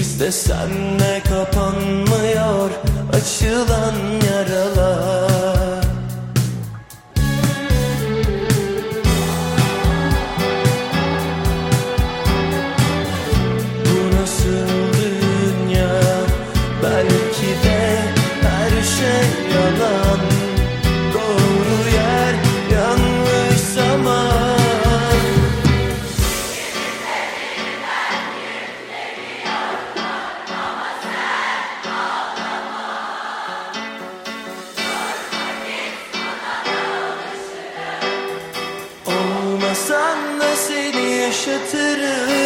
İstesem de kapanmıyor açılan yaşatırım.